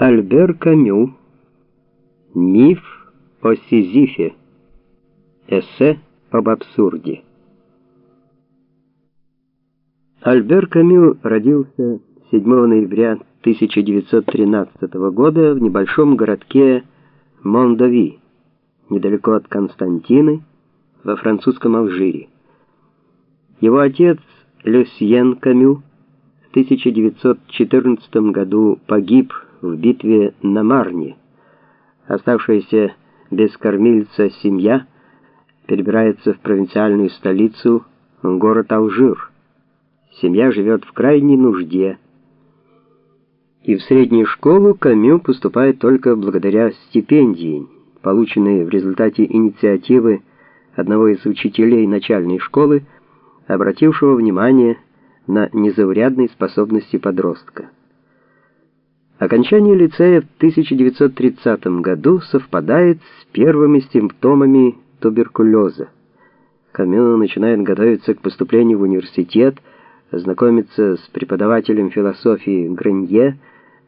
Альбер Камю. Миф о Сизифе. Эссе об абсурде. Альбер Камю родился 7 ноября 1913 года в небольшом городке Мондови, недалеко от Константины, во французском Алжире. Его отец Люсьен Камю в 1914 году погиб в битве на Марне. Оставшаяся без кормильца семья перебирается в провинциальную столицу, город Алжир. Семья живет в крайней нужде. И в среднюю школу Камю поступает только благодаря стипендии, полученной в результате инициативы одного из учителей начальной школы, обратившего внимание на незаурядные способности подростка. Окончание лицея в 1930 году совпадает с первыми симптомами туберкулеза. Камю начинает готовиться к поступлению в университет, знакомится с преподавателем философии Гренье,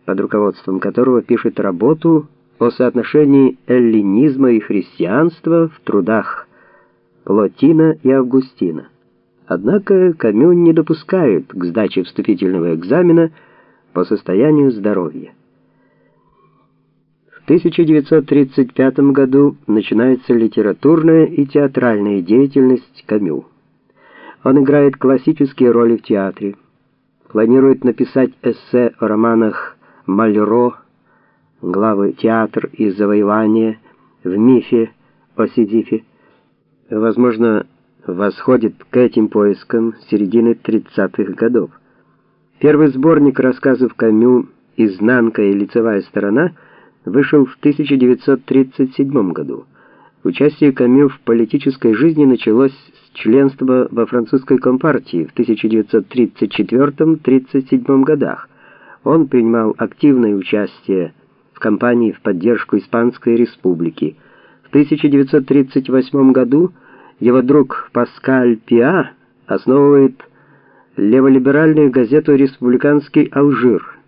под руководством которого пишет работу о соотношении эллинизма и христианства в трудах Плотина и Августина. Однако Камю не допускают к сдаче вступительного экзамена по состоянию здоровья. В 1935 году начинается литературная и театральная деятельность Камю. Он играет классические роли в театре, планирует написать эссе о романах Мальро, главы «Театр и завоевание», в мифе о Сизифе. Возможно, восходит к этим поискам середины 30-х годов. Первый сборник рассказов Камю «Изнанка и лицевая сторона» вышел в 1937 году. Участие Камю в политической жизни началось с членства во французской компартии в 1934-37 годах. Он принимал активное участие в кампании в поддержку Испанской республики. В 1938 году его друг Паскаль Пиа основывает леволиберальную газету «Республиканский Алжир»,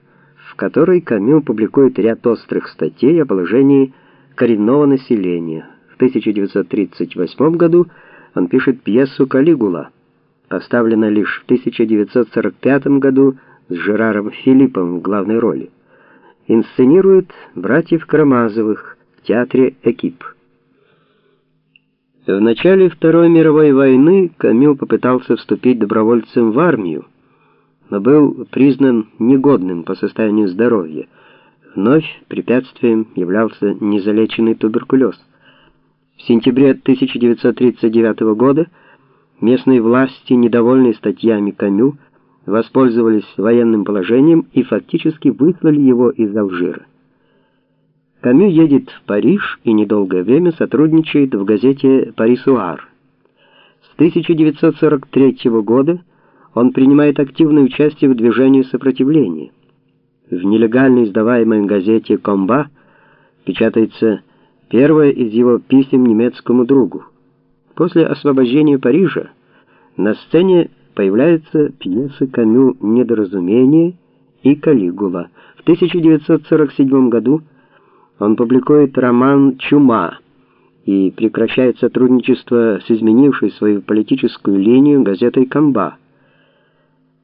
в которой Камю публикует ряд острых статей о положении коренного населения. В 1938 году он пишет пьесу «Калигула», поставлена лишь в 1945 году с Жераром Филиппом в главной роли. Инсценирует братьев Карамазовых в театре «Экип». В начале Второй мировой войны Камю попытался вступить добровольцем в армию, но был признан негодным по состоянию здоровья. Вновь препятствием являлся незалеченный туберкулез. В сентябре 1939 года местные власти, недовольные статьями Камю, воспользовались военным положением и фактически выслали его из Алжира. Камю едет в Париж и недолгое время сотрудничает в газете «Парисуар». С 1943 года он принимает активное участие в движении сопротивления. В нелегально издаваемой газете «Комба» печатается первое из его писем немецкому другу. После освобождения Парижа на сцене появляются пьесы Камю «Недоразумение» и «Калигула». В 1947 году он публикует роман «Чума» и прекращает сотрудничество с изменившей свою политическую линию газетой «Камба».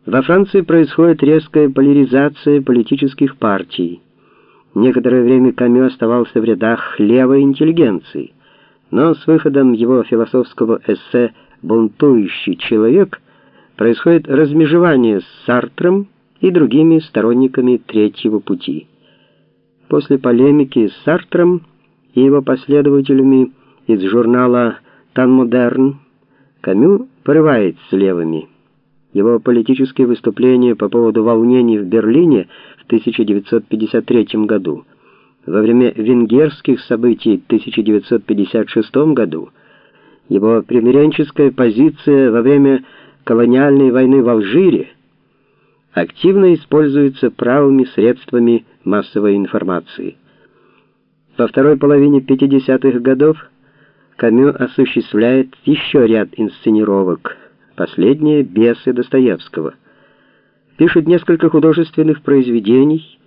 Во Франции происходит резкая поляризация политических партий. Некоторое время Камю оставался в рядах левой интеллигенции, но с выходом его философского эссе «Бунтующий человек» происходит размежевание с Сартром и другими сторонниками третьего пути. После полемики с Сартром и его последователями из журнала «Танмодерн» Камю порывает с левыми. Его политические выступления по поводу волнений в Берлине в 1953 году, во время венгерских событий в 1956 году, его примиренческая позиция во время колониальной войны в Алжире активно используются правыми средствами массовой информации. Во второй половине 50-х годов Камю осуществляет еще ряд инсценировок, последние «Бесы» Достоевского. Пишет несколько художественных произведений,